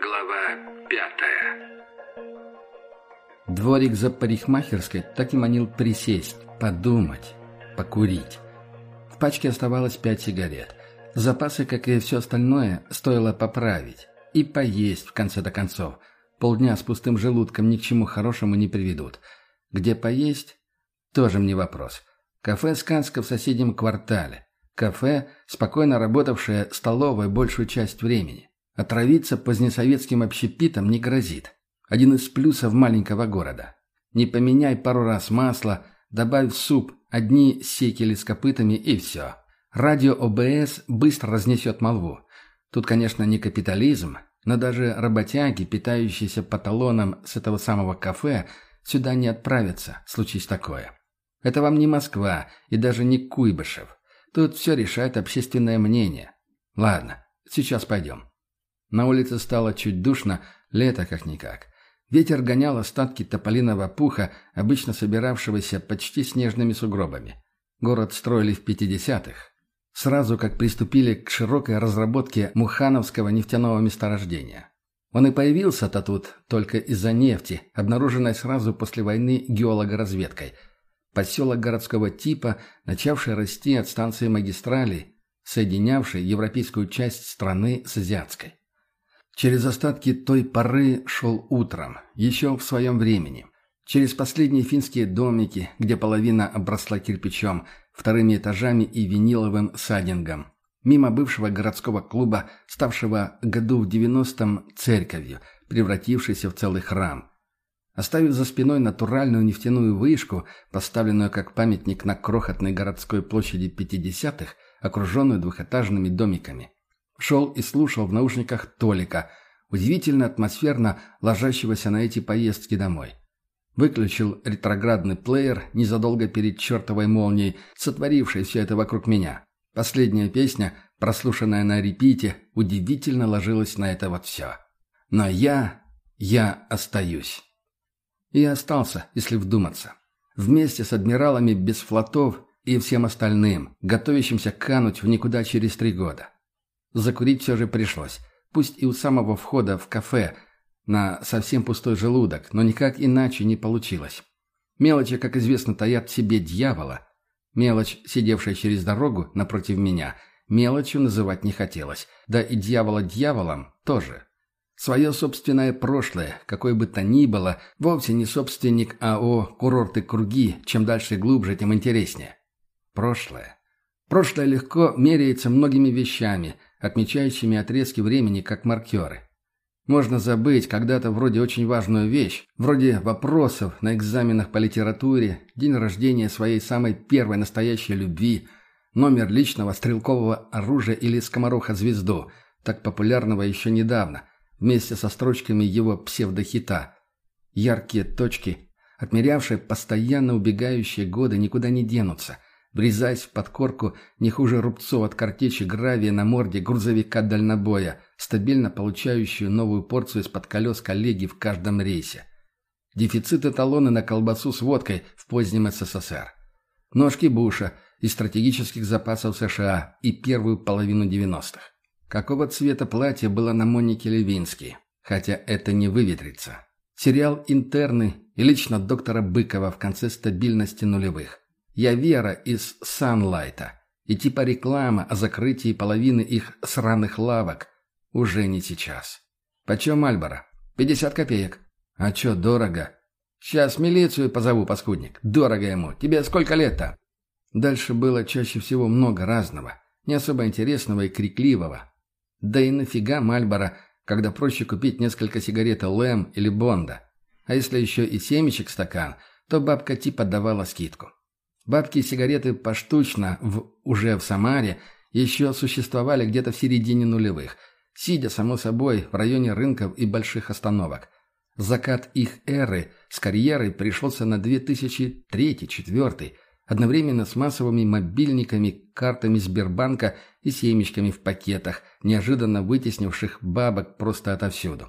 Глава пятая Дворик за парикмахерской так и манил присесть, подумать, покурить. В пачке оставалось пять сигарет. Запасы, как и все остальное, стоило поправить. И поесть, в конце-то концов. Полдня с пустым желудком ни к чему хорошему не приведут. Где поесть? Тоже мне вопрос. Кафе «Сканска» в соседнем квартале. Кафе, спокойно работавшее столовой большую часть времени. Отравиться позднесоветским общепитом не грозит. Один из плюсов маленького города. Не поменяй пару раз масло, добавь в суп одни секели с копытами и все. Радио ОБС быстро разнесет молву. Тут, конечно, не капитализм, но даже работяги, питающиеся по талонам с этого самого кафе, сюда не отправятся, случись такое. Это вам не Москва и даже не Куйбышев. Тут все решает общественное мнение. Ладно, сейчас пойдем. На улице стало чуть душно, лето как-никак. Ветер гонял остатки тополиного пуха, обычно собиравшегося почти снежными сугробами. Город строили в 50-х, сразу как приступили к широкой разработке Мухановского нефтяного месторождения. Он и появился-то тут только из-за нефти, обнаруженной сразу после войны геологоразведкой. Поселок городского типа, начавший расти от станции магистрали, соединявший европейскую часть страны с азиатской. Через остатки той поры шел утром, еще в своем времени. Через последние финские домики, где половина обросла кирпичом, вторыми этажами и виниловым садингом. Мимо бывшего городского клуба, ставшего году в 90-м церковью, превратившейся в целый храм. Оставив за спиной натуральную нефтяную вышку, поставленную как памятник на крохотной городской площади 50-х, окруженную двухэтажными домиками шел и слушал в наушниках Толика, удивительно атмосферно ложащегося на эти поездки домой. Выключил ретроградный плеер незадолго перед чертовой молнией, сотворившей все это вокруг меня. Последняя песня, прослушанная на репите, удивительно ложилась на это вот все. Но я... я остаюсь. И остался, если вдуматься. Вместе с адмиралами без флотов и всем остальным, готовящимся кануть в никуда через три года. Закурить все же пришлось, пусть и у самого входа в кафе, на совсем пустой желудок, но никак иначе не получилось. Мелочи, как известно, таят в себе дьявола. Мелочь, сидевшая через дорогу напротив меня, мелочью называть не хотелось, да и дьявола дьяволом тоже. Свое собственное прошлое, какое бы то ни было, вовсе не собственник АО «Курорты Круги», чем дальше глубже, тем интереснее. Прошлое. Прошлое легко меряется многими вещами – отмечающими отрезки времени как маркеры. Можно забыть когда-то вроде очень важную вещь, вроде вопросов на экзаменах по литературе, день рождения своей самой первой настоящей любви, номер личного стрелкового оружия или скомороха-звезду, так популярного еще недавно, вместе со строчками его псевдохита. Яркие точки, отмерявшие постоянно убегающие годы, никуда не денутся – врезаясь в подкорку не хуже рубцов от картечи гравия на морде грузовика дальнобоя, стабильно получающую новую порцию из-под колес коллеги в каждом рейсе. Дефицит эталона на колбасу с водкой в позднем СССР. Ножки Буша из стратегических запасов США и первую половину 90-х. Какого цвета платье было на Монике Левински, Хотя это не выветрится. Сериал «Интерны» и лично доктора Быкова в конце стабильности нулевых. Я Вера из Санлайта. И типа реклама о закрытии половины их сраных лавок. Уже не сейчас. Почем Альбара? Пятьдесят копеек. А чё, дорого? Сейчас милицию позову, паскудник. Дорого ему. Тебе сколько лет-то? Дальше было чаще всего много разного. Не особо интересного и крикливого. Да и нафига Мальбора, когда проще купить несколько сигарет Лэм или Бонда? А если еще и семечек стакан, то бабка типа давала скидку. Бабки и сигареты поштучно в уже в Самаре еще существовали где-то в середине нулевых, сидя, само собой, в районе рынков и больших остановок. Закат их эры с карьерой пришелся на 2003-2004, одновременно с массовыми мобильниками, картами Сбербанка и семечками в пакетах, неожиданно вытеснивших бабок просто отовсюду.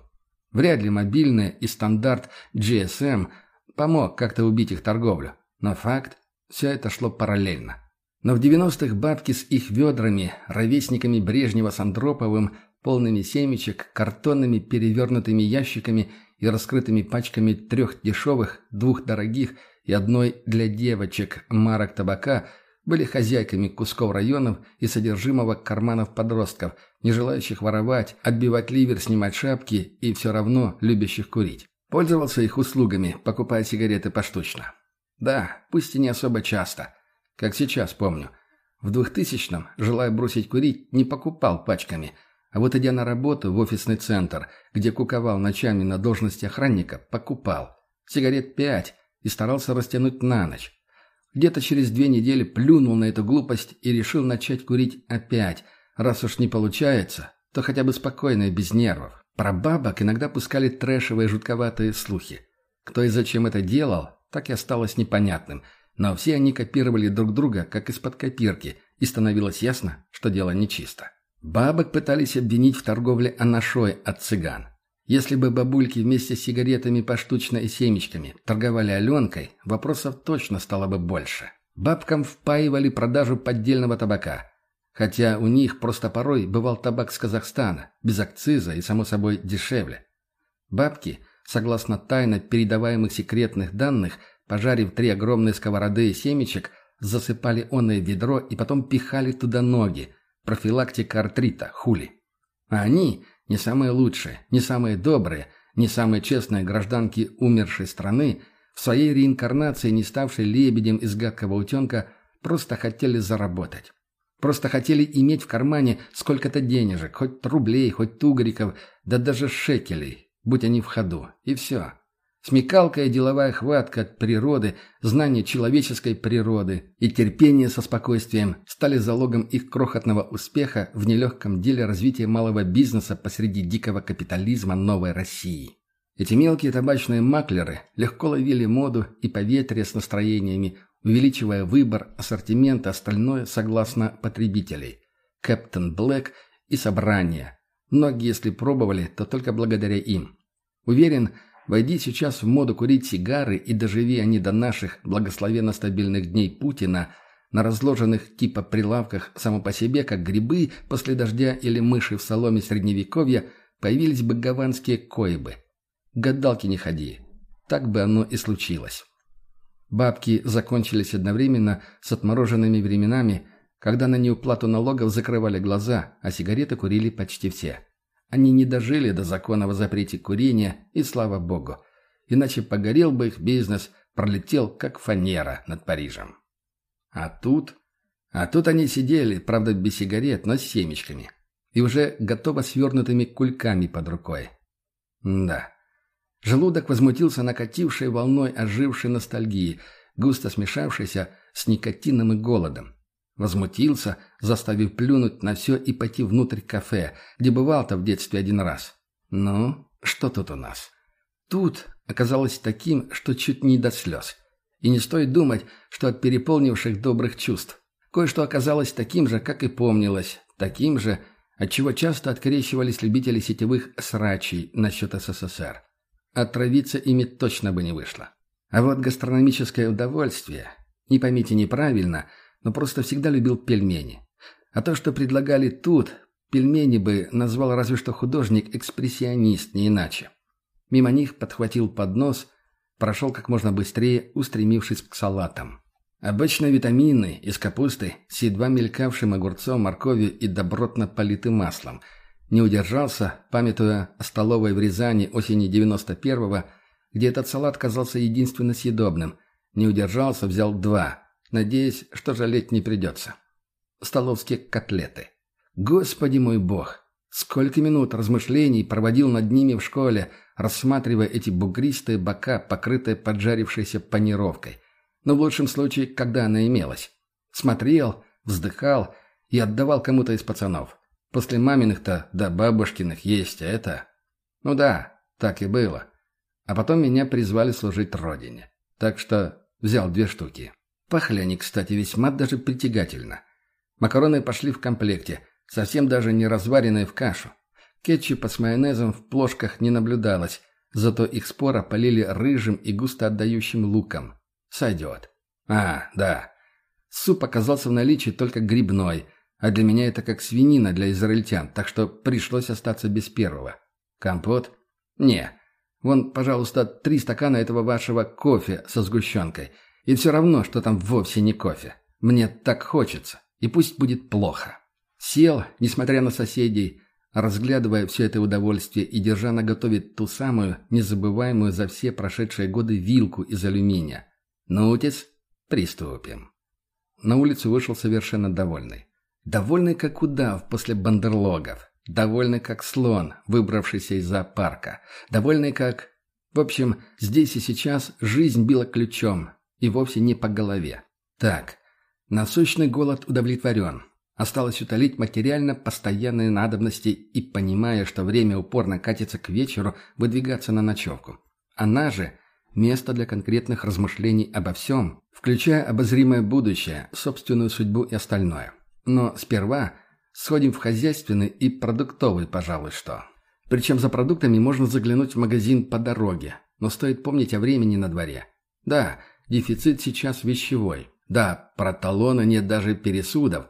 Вряд ли мобильное и стандарт GSM помог как-то убить их торговлю, но факт все это шло параллельно. Но в 90-х бабки с их ведрами, ровесниками Брежнева с Андроповым, полными семечек, картонными перевернутыми ящиками и раскрытыми пачками трех дешевых, двух дорогих и одной для девочек марок табака были хозяйками кусков районов и содержимого карманов подростков, не желающих воровать, отбивать ливер, снимать шапки и все равно любящих курить. Пользовался их услугами, покупая сигареты поштучно. Да, пусть и не особо часто. Как сейчас помню. В 2000-м, желая бросить курить, не покупал пачками. А вот идя на работу в офисный центр, где куковал ночами на должности охранника, покупал. Сигарет пять и старался растянуть на ночь. Где-то через две недели плюнул на эту глупость и решил начать курить опять. Раз уж не получается, то хотя бы спокойно и без нервов. Про бабок иногда пускали трэшевые жутковатые слухи. Кто и зачем это делал, так и осталось непонятным, но все они копировали друг друга, как из-под копирки, и становилось ясно, что дело нечисто. Бабок пытались обвинить в торговле анашой от цыган. Если бы бабульки вместе с сигаретами поштучно и семечками торговали Аленкой, вопросов точно стало бы больше. Бабкам впаивали продажу поддельного табака. Хотя у них просто порой бывал табак с Казахстана, без акциза и, само собой, дешевле. Бабки – Согласно тайно передаваемых секретных данных, пожарив три огромные сковороды и семечек, засыпали оное ведро и потом пихали туда ноги. Профилактика артрита, хули. А они не самые лучшие, не самые добрые, не самые честные гражданки умершей страны, в своей реинкарнации, не ставшей лебедем из гадкого утенка, просто хотели заработать. Просто хотели иметь в кармане сколько-то денежек, хоть рублей, хоть тугриков, да даже шекелей будь они в ходу, и все. Смекалка и деловая хватка от природы, знание человеческой природы и терпение со спокойствием стали залогом их крохотного успеха в нелегком деле развития малого бизнеса посреди дикого капитализма новой России. Эти мелкие табачные маклеры легко ловили моду и поветрие с настроениями, увеличивая выбор ассортимента остальное согласно потребителей. Кэптон Блэк и собрание – Многие, если пробовали, то только благодаря им. Уверен, войди сейчас в моду курить сигары и доживи они до наших благословенно-стабильных дней Путина на разложенных типа прилавках само по себе, как грибы после дождя или мыши в соломе средневековья, появились бы гаванские коибы. Гадалки не ходи. Так бы оно и случилось. Бабки закончились одновременно с отмороженными временами – когда на неуплату налогов закрывали глаза, а сигареты курили почти все. Они не дожили до закона о запрете курения, и слава богу. Иначе погорел бы их бизнес, пролетел как фанера над Парижем. А тут... А тут они сидели, правда, без сигарет, но с семечками. И уже готово свернутыми кульками под рукой. Да. Желудок возмутился накатившей волной ожившей ностальгии, густо смешавшейся с никотином и голодом. Возмутился, заставив плюнуть на все и пойти внутрь кафе, где бывал-то в детстве один раз. «Ну, что тут у нас?» Тут оказалось таким, что чуть не до слез. И не стоит думать, что от переполнивших добрых чувств. Кое-что оказалось таким же, как и помнилось, таким же, от чего часто открещивались любители сетевых срачей насчет СССР. Отравиться ими точно бы не вышло. А вот гастрономическое удовольствие, не поймите неправильно – но просто всегда любил пельмени. А то, что предлагали тут, пельмени бы назвал разве что художник-экспрессионист, не иначе. Мимо них подхватил поднос, прошел как можно быстрее, устремившись к салатам. Обычно витамины из капусты с едва мелькавшим огурцом, морковью и добротно политым маслом. Не удержался, памятуя о столовой в Рязани осени 91-го, где этот салат казался единственно съедобным. Не удержался, взял два – надеясь, что жалеть не придется. Столовские котлеты. Господи мой бог! Сколько минут размышлений проводил над ними в школе, рассматривая эти бугристые бока, покрытые поджарившейся панировкой. Но в лучшем случае, когда она имелась. Смотрел, вздыхал и отдавал кому-то из пацанов. После маминых-то да бабушкиных есть, а это... Ну да, так и было. А потом меня призвали служить родине. Так что взял две штуки. Пахли они, кстати, весьма даже притягательно. Макароны пошли в комплекте, совсем даже не разваренные в кашу. Кетчупа с майонезом в плошках не наблюдалось, зато их спора полили рыжим и густо отдающим луком. Сойдет. А, да. Суп оказался в наличии только грибной, а для меня это как свинина для израильтян, так что пришлось остаться без первого. Компот? Не. Вон, пожалуйста, три стакана этого вашего кофе со сгущенкой – и все равно, что там вовсе не кофе. Мне так хочется. И пусть будет плохо. Сел, несмотря на соседей, разглядывая все это удовольствие и держа на готове ту самую, незабываемую за все прошедшие годы вилку из алюминия. Наутис, приступим. На улицу вышел совершенно довольный. Довольный как удав после бандерлогов. Довольный как слон, выбравшийся из зоопарка. Довольный как... В общем, здесь и сейчас жизнь била ключом, и вовсе не по голове. Так, насущный голод удовлетворен. Осталось утолить материально постоянные надобности и, понимая, что время упорно катится к вечеру, выдвигаться на ночевку. Она же – место для конкретных размышлений обо всем, включая обозримое будущее, собственную судьбу и остальное. Но сперва сходим в хозяйственный и продуктовый, пожалуй, что. Причем за продуктами можно заглянуть в магазин по дороге, но стоит помнить о времени на дворе. Да, Дефицит сейчас вещевой. Да, про талоны нет даже пересудов,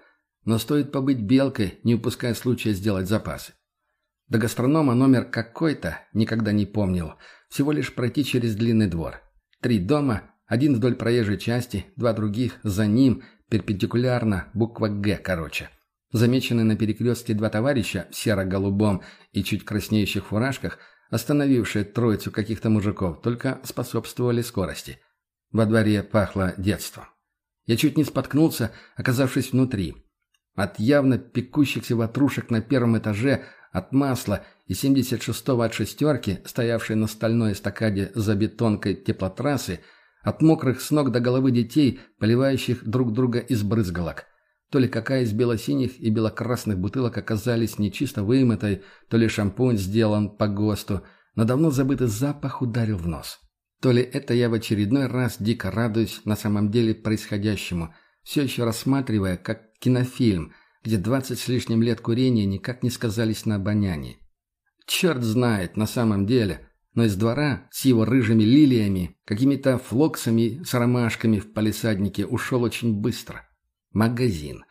но стоит побыть белкой, не упуская случая сделать запасы. До гастронома номер какой-то никогда не помнил. Всего лишь пройти через длинный двор. Три дома, один вдоль проезжей части, два других за ним, перпендикулярно, буква «Г», короче. Замечены на перекрестке два товарища в серо-голубом и чуть краснеющих фуражках, остановившие троицу каких-то мужиков, только способствовали скорости – во дворе пахло детством. Я чуть не споткнулся, оказавшись внутри. От явно пекущихся ватрушек на первом этаже, от масла и 76-го от шестерки, стоявшей на стальной эстакаде за бетонкой теплотрассы, от мокрых с ног до головы детей, поливающих друг друга из брызгалок. То ли какая из белосиних и белокрасных бутылок оказались нечисто вымытой, то ли шампунь сделан по ГОСТу, но давно забытый запах ударил в нос. То ли это я в очередной раз дико радуюсь на самом деле происходящему, все еще рассматривая как кинофильм, где 20 с лишним лет курения никак не сказались на обонянии. Черт знает на самом деле, но из двора с его рыжими лилиями, какими-то флоксами с ромашками в палисаднике ушел очень быстро. Магазин.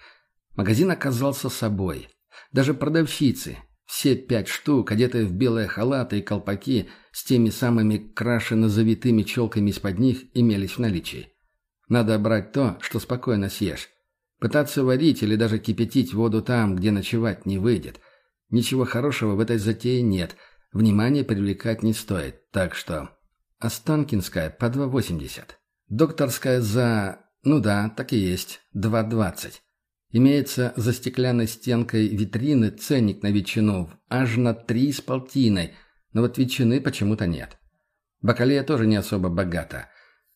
Магазин оказался собой. Даже продавщицы, все пять штук, одетые в белые халаты и колпаки, с теми самыми крашено-завитыми челками из-под них, имелись в наличии. Надо брать то, что спокойно съешь. Пытаться варить или даже кипятить воду там, где ночевать не выйдет. Ничего хорошего в этой затее нет, внимание привлекать не стоит, так что... Останкинская по 2,80. Докторская за... ну да, так и есть, 2,20. Имеется за стеклянной стенкой витрины ценник на ветчину, аж на три с полтиной, но вот ветчины почему-то нет. Бакалея тоже не особо богата.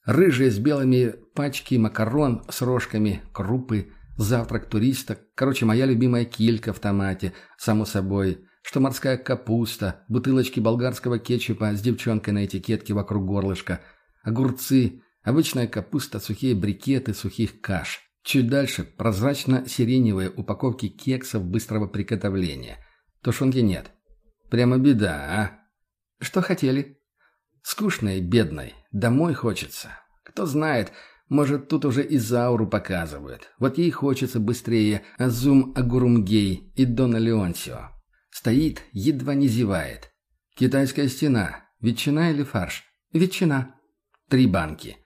Рыжие с белыми пачки макарон с рожками, крупы, завтрак туриста, короче, моя любимая килька в томате, само собой, что морская капуста, бутылочки болгарского кетчупа с девчонкой на этикетке вокруг горлышка, огурцы, обычная капуста, сухие брикеты, сухих каш – Чуть дальше прозрачно-сиреневые упаковки кексов быстрого приготовления. Тушенки нет. Прямо беда, а? Что хотели? Скучной, бедной. Домой хочется. Кто знает, может, тут уже и Зауру показывают. Вот ей хочется быстрее Азум Агурумгей и Дона Леонсио. Стоит, едва не зевает. Китайская стена. Ветчина или фарш? Ветчина. Три банки.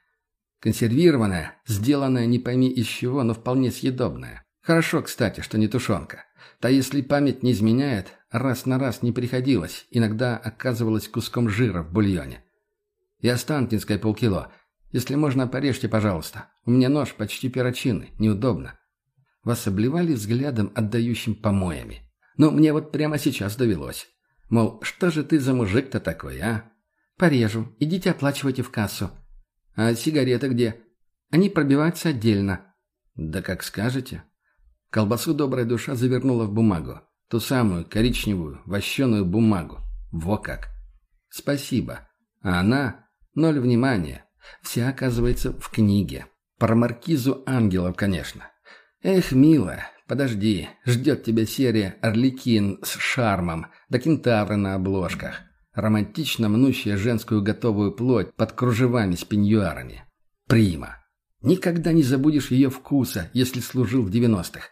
Консервированная, сделанная не пойми из чего, но вполне съедобная. Хорошо, кстати, что не тушенка. Та, если память не изменяет, раз на раз не приходилось, иногда оказывалась куском жира в бульоне. И останкинское полкило. Если можно, порежьте, пожалуйста. У меня нож почти перочинный, неудобно. Вас обливали взглядом, отдающим помоями. Ну, мне вот прямо сейчас довелось. Мол, что же ты за мужик-то такой, а? Порежу. Идите оплачивайте в кассу. «А сигареты где?» «Они пробиваются отдельно». «Да как скажете». Колбасу добрая душа завернула в бумагу. Ту самую коричневую, вощеную бумагу. Во как! «Спасибо». А она... Ноль внимания. Вся оказывается в книге. Про маркизу ангелов, конечно. Эх, милая, подожди. Ждет тебя серия «Орликин» с шармом, да кентавры на обложках романтично мнущая женскую готовую плоть под кружевами с пеньюарами. Прима. Никогда не забудешь ее вкуса, если служил в 90-х.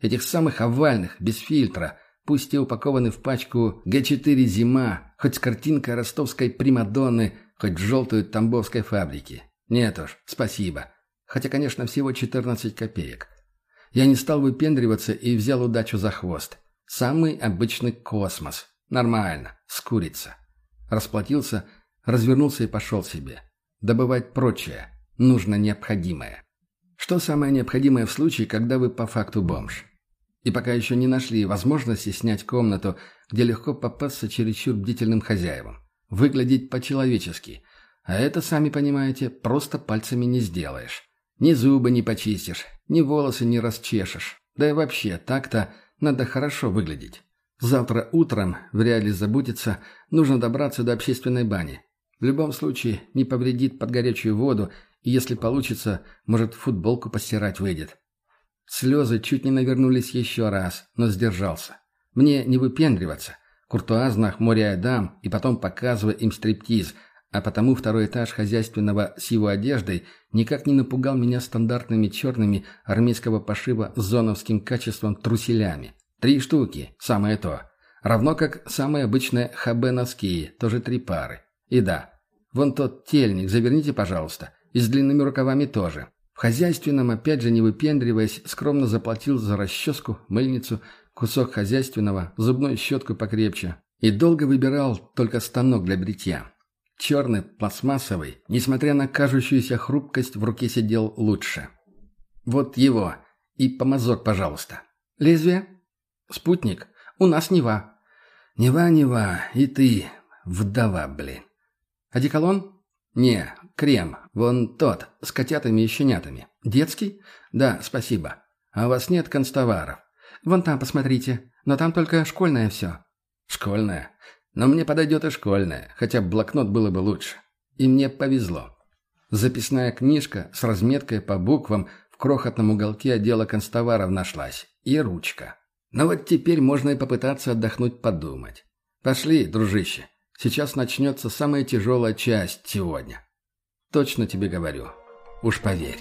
Этих самых овальных, без фильтра, пусть и упакованы в пачку Г4 «Зима», хоть с картинкой ростовской Примадонны, хоть в желтую тамбовской фабрики. Нет уж, спасибо. Хотя, конечно, всего 14 копеек. Я не стал выпендриваться и взял удачу за хвост. Самый обычный космос. Нормально, скурится расплатился, развернулся и пошел себе. Добывать прочее, нужно необходимое. Что самое необходимое в случае, когда вы по факту бомж? И пока еще не нашли возможности снять комнату, где легко попасться чересчур бдительным хозяевам. Выглядеть по-человечески. А это, сами понимаете, просто пальцами не сделаешь. Ни зубы не почистишь, ни волосы не расчешешь. Да и вообще, так-то надо хорошо выглядеть. Завтра утром, вряд ли забудется, нужно добраться до общественной бани. В любом случае, не повредит под горячую воду, и если получится, может, футболку постирать выйдет. Слезы чуть не навернулись еще раз, но сдержался. Мне не выпендриваться. Куртуазно хмуряя дам и потом показывая им стриптиз, а потому второй этаж хозяйственного с его одеждой никак не напугал меня стандартными черными армейского пошива с зоновским качеством труселями. Три штуки, самое то. Равно как самые обычные хабе-носки, тоже три пары. И да, вон тот тельник заверните, пожалуйста, и с длинными рукавами тоже. В хозяйственном, опять же не выпендриваясь, скромно заплатил за расческу, мыльницу, кусок хозяйственного, зубную щетку покрепче. И долго выбирал только станок для бритья. Черный, пластмассовый, несмотря на кажущуюся хрупкость, в руке сидел лучше. «Вот его. И помазок, пожалуйста». «Лезвие?» «Спутник? У нас Нева». «Нева, Нева, и ты. Вдова, блин». «Одеколон?» «Не, крем. Вон тот, с котятами и щенятами. Детский?» «Да, спасибо. А у вас нет констоваров?» «Вон там, посмотрите. Но там только школьное все». «Школьное? Но мне подойдет и школьное, хотя блокнот было бы лучше. И мне повезло». Записная книжка с разметкой по буквам в крохотном уголке отдела констоваров нашлась. И ручка. Но вот теперь можно и попытаться отдохнуть подумать. Пошли, дружище. Сейчас начнется самая тяжелая часть сегодня. Точно тебе говорю. Уж поверь.